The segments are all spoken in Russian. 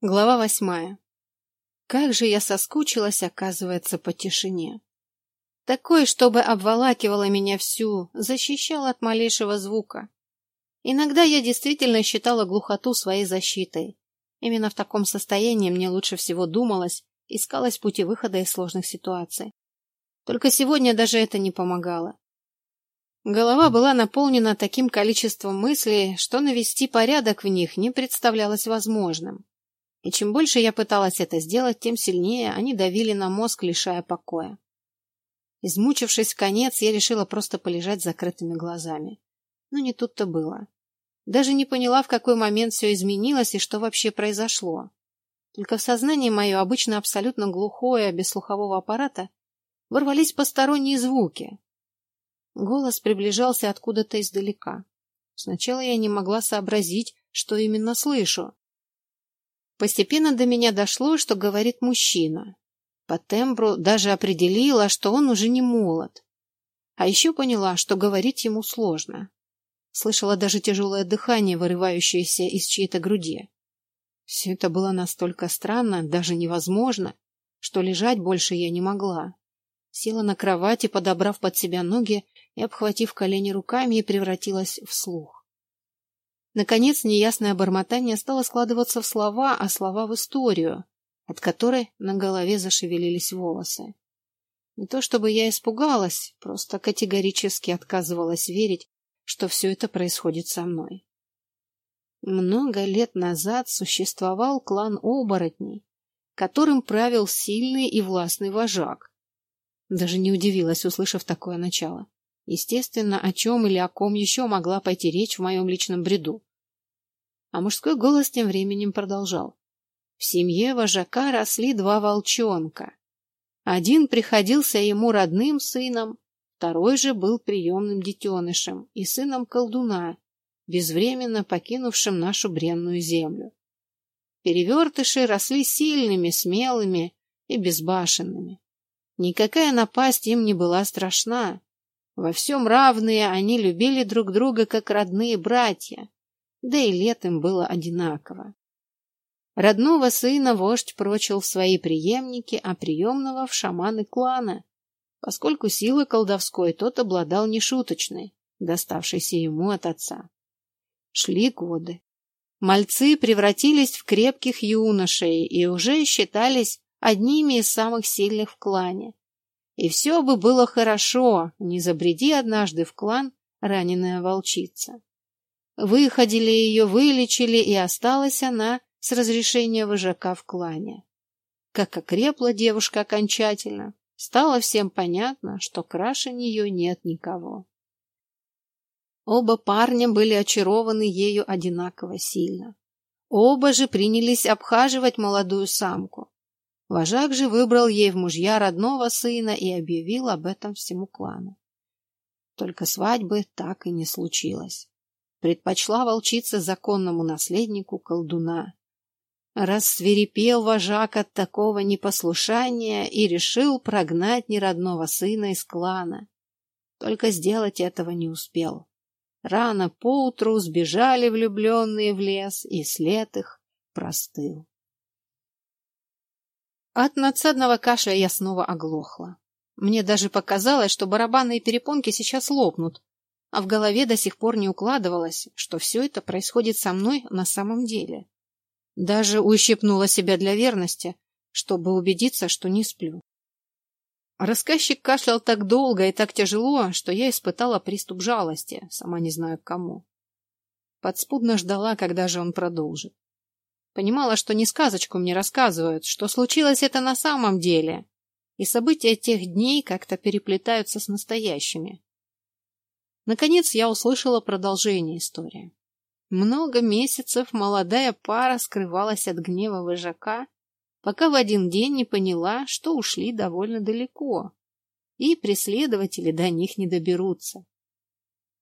Глава восьмая. Как же я соскучилась, оказывается, по тишине. Такой, чтобы обволакивала меня всю, защищала от малейшего звука. Иногда я действительно считала глухоту своей защитой. Именно в таком состоянии мне лучше всего думалось, искалось пути выхода из сложных ситуаций. Только сегодня даже это не помогало. Голова была наполнена таким количеством мыслей, что навести порядок в них не представлялось возможным. И чем больше я пыталась это сделать, тем сильнее они давили на мозг, лишая покоя. Измучившись в конец, я решила просто полежать с закрытыми глазами. Но не тут-то было. Даже не поняла, в какой момент все изменилось и что вообще произошло. Только в сознании мое, обычно абсолютно глухое, без слухового аппарата, ворвались посторонние звуки. Голос приближался откуда-то издалека. Сначала я не могла сообразить, что именно слышу. Постепенно до меня дошло, что говорит мужчина. По тембру даже определила, что он уже не молод. А еще поняла, что говорить ему сложно. Слышала даже тяжелое дыхание, вырывающееся из чьей-то груди. Все это было настолько странно, даже невозможно, что лежать больше я не могла. Села на кровати, подобрав под себя ноги и обхватив колени руками, и превратилась в слух. Наконец, неясное бормотание стало складываться в слова, а слова в историю, от которой на голове зашевелились волосы. Не то чтобы я испугалась, просто категорически отказывалась верить, что все это происходит со мной. Много лет назад существовал клан оборотней, которым правил сильный и властный вожак. Даже не удивилась, услышав такое начало. Естественно, о чем или о ком еще могла пойти речь в моем личном бреду. А мужской голос тем временем продолжал. В семье вожака росли два волчонка. Один приходился ему родным сыном, второй же был приемным детенышем и сыном колдуна, безвременно покинувшим нашу бренную землю. Перевертыши росли сильными, смелыми и безбашенными. Никакая напасть им не была страшна. Во всем равные они любили друг друга, как родные братья да и летом было одинаково. Родного сына вождь прочил в свои преемники, а приемного в шаманы клана, поскольку силы колдовской тот обладал нешуточной, доставшейся ему от отца. Шли годы. Мальцы превратились в крепких юношей и уже считались одними из самых сильных в клане. И все бы было хорошо, не забреди однажды в клан раненая волчица. Выходили ее, вылечили, и осталась она с разрешения вожака в клане. Как окрепла девушка окончательно, стало всем понятно, что краше нее нет никого. Оба парня были очарованы ею одинаково сильно. Оба же принялись обхаживать молодую самку. Вожак же выбрал ей в мужья родного сына и объявил об этом всему клану. Только свадьбы так и не случилось предпочла волчица законному наследнику колдуна. Рассверепел вожак от такого непослушания и решил прогнать неродного сына из клана. Только сделать этого не успел. Рано поутру сбежали влюбленные в лес, и след их простыл. От надсадного кашля я снова оглохла. Мне даже показалось, что барабанные перепонки сейчас лопнут, а в голове до сих пор не укладывалось, что все это происходит со мной на самом деле. Даже ущипнула себя для верности, чтобы убедиться, что не сплю. Рассказчик кашлял так долго и так тяжело, что я испытала приступ жалости, сама не знаю к кому. Подспудно ждала, когда же он продолжит. Понимала, что не сказочку мне рассказывают, что случилось это на самом деле, и события тех дней как-то переплетаются с настоящими. Наконец я услышала продолжение истории. Много месяцев молодая пара скрывалась от гнева вожака, пока в один день не поняла, что ушли довольно далеко, и преследователи до них не доберутся.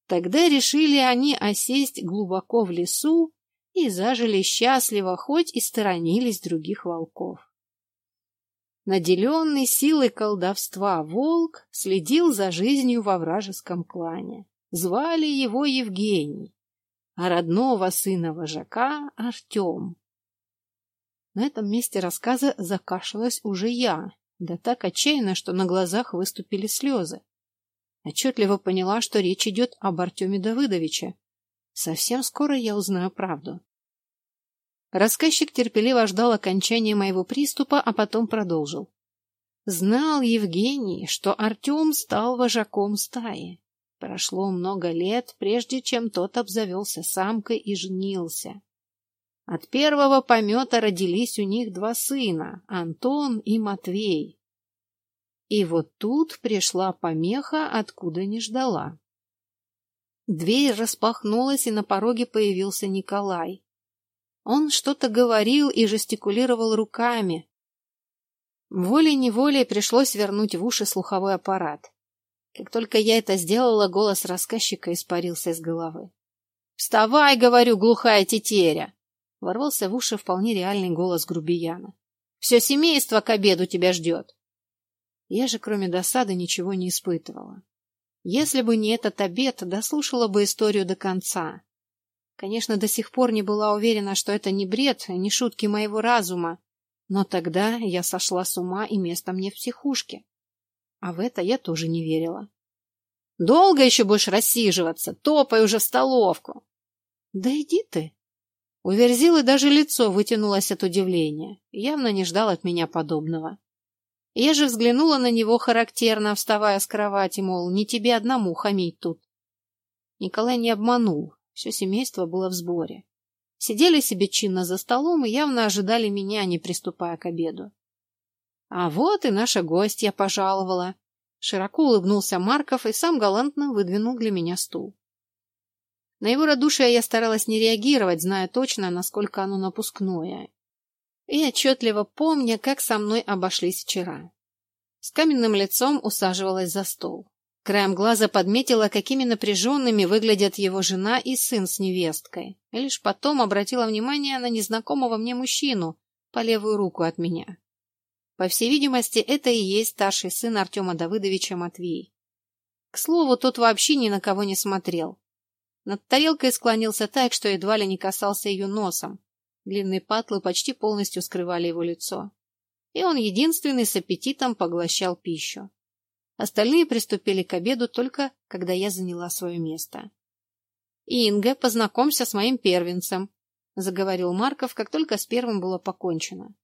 Тогда решили они осесть глубоко в лесу и зажили счастливо, хоть и сторонились других волков. Наделенный силой колдовства волк следил за жизнью во вражеском клане. Звали его Евгений, а родного сына вожака — Артем. На этом месте рассказа закашлялась уже я, да так отчаянно, что на глазах выступили слезы. Отчетливо поняла, что речь идет об Артеме Давыдовиче. Совсем скоро я узнаю правду. Рассказчик терпеливо ждал окончания моего приступа, а потом продолжил. Знал Евгений, что Артем стал вожаком стаи. Прошло много лет, прежде чем тот обзавелся самкой и женился. От первого помета родились у них два сына — Антон и Матвей. И вот тут пришла помеха, откуда не ждала. Дверь распахнулась, и на пороге появился Николай. Он что-то говорил и жестикулировал руками. Волей-неволей пришлось вернуть в уши слуховой аппарат. Как только я это сделала, голос рассказчика испарился из головы. «Вставай, — говорю, глухая тетеря!» Ворвался в уши вполне реальный голос грубияна. «Все семейство к обеду тебя ждет!» Я же, кроме досады, ничего не испытывала. Если бы не этот обед, дослушала бы историю до конца. Конечно, до сих пор не была уверена, что это не бред, не шутки моего разума, но тогда я сошла с ума и место мне в психушке. А в это я тоже не верила. Долго еще будешь рассиживаться? Топай уже в столовку. Да иди ты. У Верзилы даже лицо вытянулось от удивления. Явно не ждал от меня подобного. Я же взглянула на него характерно, вставая с кровати, мол, не тебе одному хамить тут. Николай не обманул. Все семейство было в сборе. Сидели себе чинно за столом и явно ожидали меня, не приступая к обеду. А вот и наша гостья пожаловала. Широко улыбнулся Марков и сам галантно выдвинул для меня стул. На его радушие я старалась не реагировать, зная точно, насколько оно напускное. И отчетливо помня, как со мной обошлись вчера. С каменным лицом усаживалась за стол. Краем глаза подметила, какими напряженными выглядят его жена и сын с невесткой. И лишь потом обратила внимание на незнакомого мне мужчину по левую руку от меня. По всей видимости, это и есть старший сын Артема Давыдовича Матвей. К слову, тот вообще ни на кого не смотрел. Над тарелкой склонился так, что едва ли не касался ее носом. Длинные патлы почти полностью скрывали его лицо. И он единственный с аппетитом поглощал пищу. Остальные приступили к обеду только, когда я заняла свое место. «Инга, познакомься с моим первенцем», — заговорил Марков, как только с первым было покончено.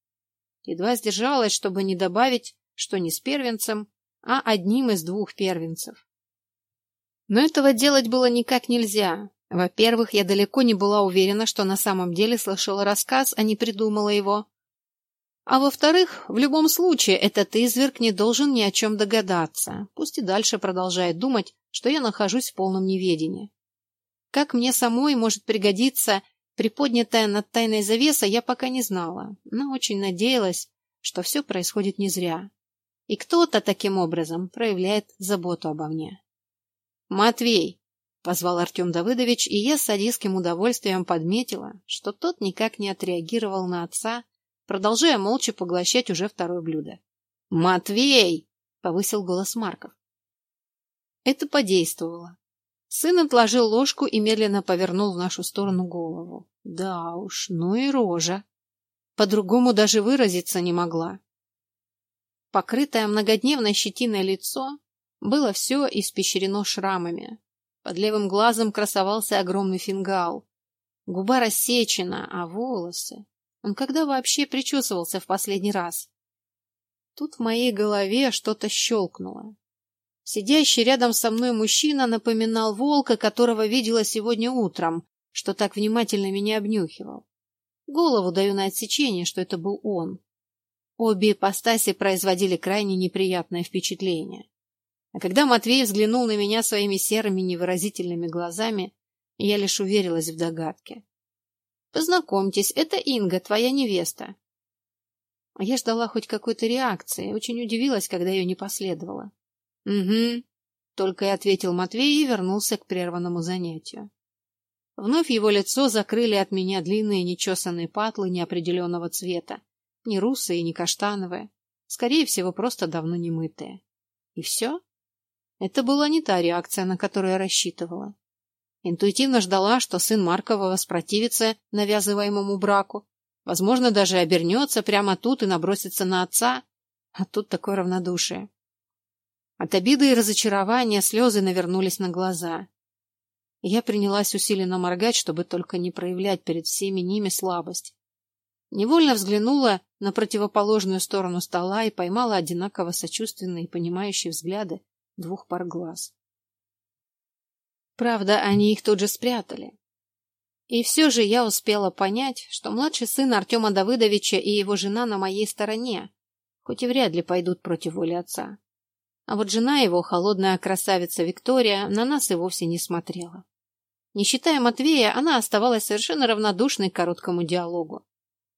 Едва сдержалась, чтобы не добавить, что не с первенцем, а одним из двух первенцев. Но этого делать было никак нельзя. Во-первых, я далеко не была уверена, что на самом деле слышала рассказ, а не придумала его. А во-вторых, в любом случае, этот изверг не должен ни о чем догадаться, пусть и дальше продолжает думать, что я нахожусь в полном неведении. Как мне самой может пригодиться Приподнятая над тайной завеса я пока не знала, но очень надеялась, что все происходит не зря. И кто-то таким образом проявляет заботу обо мне. «Матвей!» — позвал Артем Давыдович, и я с садистским удовольствием подметила, что тот никак не отреагировал на отца, продолжая молча поглощать уже второе блюдо. «Матвей!» — повысил голос Марков. Это подействовало. Сын отложил ложку и медленно повернул в нашу сторону голову. Да уж, ну и рожа. По-другому даже выразиться не могла. Покрытое многодневной щетиной лицо было все испещрено шрамами. Под левым глазом красовался огромный фингал. Губа рассечена, а волосы... Он когда вообще причесывался в последний раз? Тут в моей голове что-то щелкнуло. Сидящий рядом со мной мужчина напоминал волка, которого видела сегодня утром, что так внимательно меня обнюхивал. Голову даю на отсечение, что это был он. Обе ипостаси производили крайне неприятное впечатление. А когда Матвей взглянул на меня своими серыми невыразительными глазами, я лишь уверилась в догадке. «Познакомьтесь, это Инга, твоя невеста». А я ждала хоть какой-то реакции, очень удивилась, когда ее не последовало. «Угу», — только и ответил Матвей и вернулся к прерванному занятию. Вновь его лицо закрыли от меня длинные нечесанные патлы неопределенного цвета, не русые, не каштановые, скорее всего, просто давно не мытые. И все? Это была не та реакция, на которую я рассчитывала. Интуитивно ждала, что сын Маркова воспротивится навязываемому браку, Возможно, даже обернется прямо тут и набросится на отца. А тут такое равнодушие. От обиды и разочарования слезы навернулись на глаза. Я принялась усиленно моргать, чтобы только не проявлять перед всеми ними слабость. Невольно взглянула на противоположную сторону стола и поймала одинаково сочувственные и понимающие взгляды двух пар глаз. Правда, они их тут же спрятали. И все же я успела понять, что младший сын Артема Давыдовича и его жена на моей стороне, хоть и вряд ли пойдут против воли отца. А вот жена его, холодная красавица Виктория, на нас и вовсе не смотрела. Не считая Матвея, она оставалась совершенно равнодушной к короткому диалогу.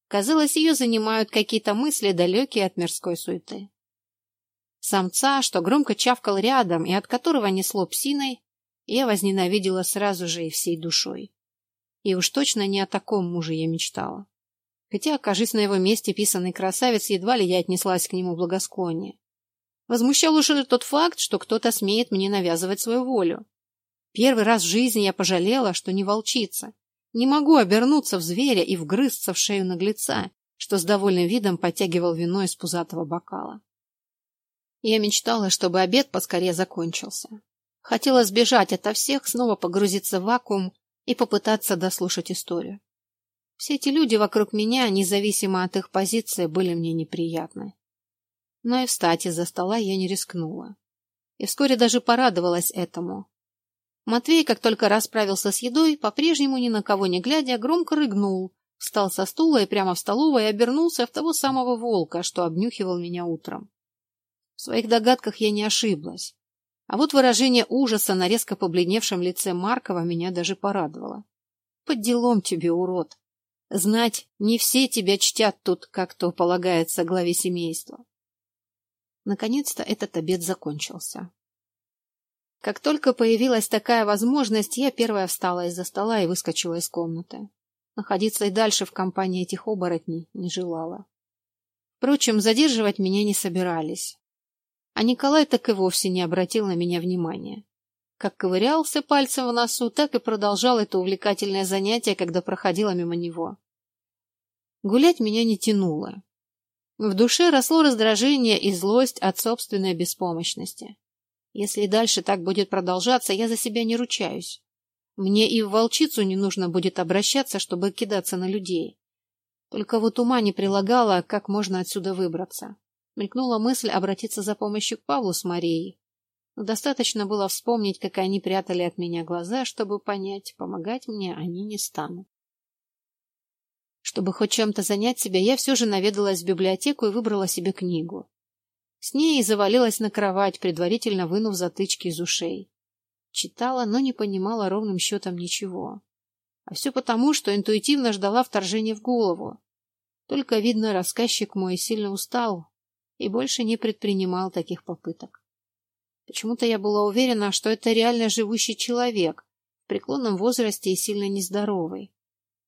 Казалось, ее занимают какие-то мысли, далекие от мирской суеты. Самца, что громко чавкал рядом и от которого несло псиной, я возненавидела сразу же и всей душой. И уж точно не о таком муже я мечтала. Хотя, окажись на его месте писанный красавец, едва ли я отнеслась к нему благосклоннее. Возмущал уже тот факт, что кто-то смеет мне навязывать свою волю. Первый раз в жизни я пожалела, что не волчица. Не могу обернуться в зверя и вгрызться в шею наглеца, что с довольным видом подтягивал вино из пузатого бокала. Я мечтала, чтобы обед поскорее закончился. Хотела сбежать ото всех, снова погрузиться в вакуум и попытаться дослушать историю. Все эти люди вокруг меня, независимо от их позиции, были мне неприятны. Но и встать из-за стола я не рискнула. И вскоре даже порадовалась этому. Матвей, как только расправился с едой, по-прежнему ни на кого не глядя, громко рыгнул, встал со стула и прямо в столовой обернулся в того самого волка, что обнюхивал меня утром. В своих догадках я не ошиблась. А вот выражение ужаса на резко побледневшем лице Маркова меня даже порадовало. Под делом тебе, урод. Знать, не все тебя чтят тут, как то полагается главе семейства. Наконец-то этот обед закончился. Как только появилась такая возможность, я первая встала из-за стола и выскочила из комнаты. Находиться и дальше в компании этих оборотней не желала. Впрочем, задерживать меня не собирались. А Николай так и вовсе не обратил на меня внимания. Как ковырялся пальцем в носу, так и продолжал это увлекательное занятие, когда проходила мимо него. Гулять меня не тянуло. В душе росло раздражение и злость от собственной беспомощности. Если дальше так будет продолжаться, я за себя не ручаюсь. Мне и в волчицу не нужно будет обращаться, чтобы кидаться на людей. Только вот ума не прилагала, как можно отсюда выбраться. Мелькнула мысль обратиться за помощью к Павлу с Марией. Но достаточно было вспомнить, как они прятали от меня глаза, чтобы понять, помогать мне они не станут. Чтобы хоть чем-то занять себя, я все же наведалась в библиотеку и выбрала себе книгу. С ней и завалилась на кровать, предварительно вынув затычки из ушей. Читала, но не понимала ровным счетом ничего. А все потому, что интуитивно ждала вторжения в голову. Только, видно, рассказчик мой сильно устал, и больше не предпринимал таких попыток. Почему-то я была уверена, что это реально живущий человек, в преклонном возрасте и сильно нездоровый.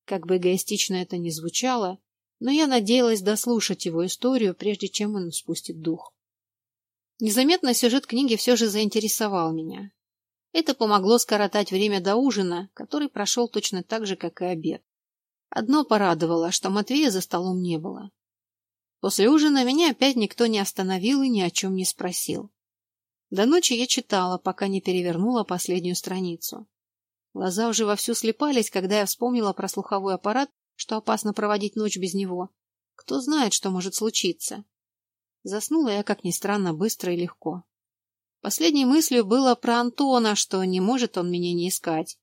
Как бы эгоистично это ни звучало, но я надеялась дослушать его историю, прежде чем он спустит дух. Незаметно сюжет книги все же заинтересовал меня. Это помогло скоротать время до ужина, который прошел точно так же, как и обед. Одно порадовало, что Матвея за столом не было. После ужина меня опять никто не остановил и ни о чем не спросил. До ночи я читала, пока не перевернула последнюю страницу. Глаза уже вовсю слепались, когда я вспомнила про слуховой аппарат, что опасно проводить ночь без него. Кто знает, что может случиться. Заснула я, как ни странно, быстро и легко. Последней мыслью было про Антона, что не может он меня не искать.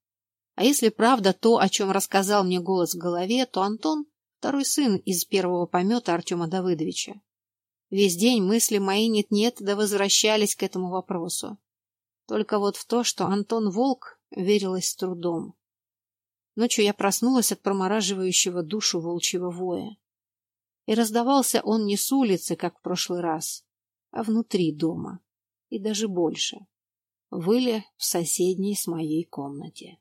А если правда то, о чем рассказал мне голос в голове, то Антон второй сын из первого помета Артема Давыдовича. Весь день мысли мои нет-нет да возвращались к этому вопросу. Только вот в то, что Антон Волк, верилось с трудом. Ночью я проснулась от промораживающего душу волчьего воя. И раздавался он не с улицы, как в прошлый раз, а внутри дома. И даже больше. Выли в соседней с моей комнате.